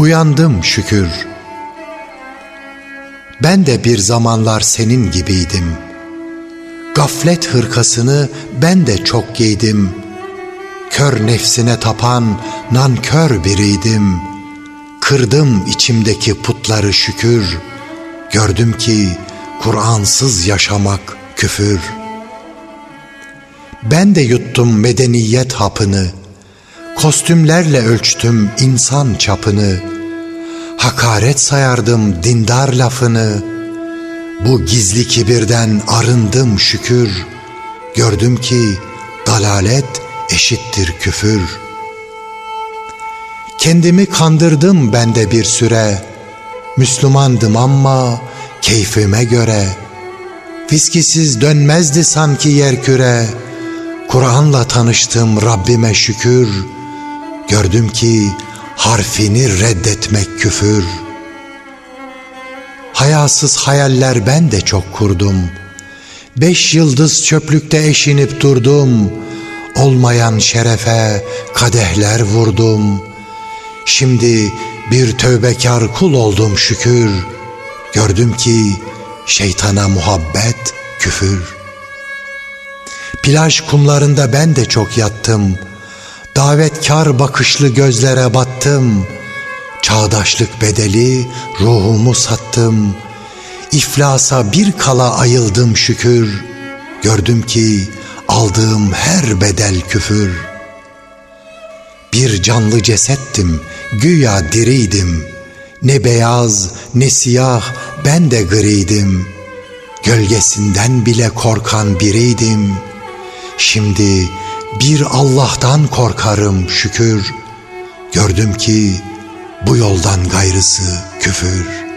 uyandım şükür. Ben de bir zamanlar senin gibiydim. Gaflet hırkasını ben de çok giydim. Kör nefsine tapan nankör biriydim. Kırdım içimdeki putları şükür. Gördüm ki Kur'ansız yaşamak küfür. Ben de yuttum medeniyet hapını. Kostümlerle ölçtüm insan çapını. Hakaret sayardım dindar lafını. Bu gizli kibirden arındım şükür. Gördüm ki dalalet eşittir küfür. Kendimi kandırdım ben de bir süre. Müslümandım ama keyfime göre. Viskisiz dönmezdi sanki yer küre. Kur'an'la tanıştım Rabbime şükür. Gördüm ki harfini reddetmek küfür. Hayasız hayaller ben de çok kurdum. Beş yıldız çöplükte eşinip durdum. Olmayan şerefe kadehler vurdum. Şimdi bir tövbekar kul oldum şükür. Gördüm ki şeytana muhabbet küfür. Plaj kumlarında ben de çok yattım.'' Davetkar bakışlı gözlere battım. Çağdaşlık bedeli ruhumu sattım. İflasa bir kala ayıldım şükür. Gördüm ki aldığım her bedel küfür. Bir canlı cesettim, güya diriydim. Ne beyaz ne siyah ben de griydim. Gölgesinden bile korkan biriydim. Şimdi bir Allah'tan korkarım şükür. Gördüm ki bu yoldan gayrısı küfür.''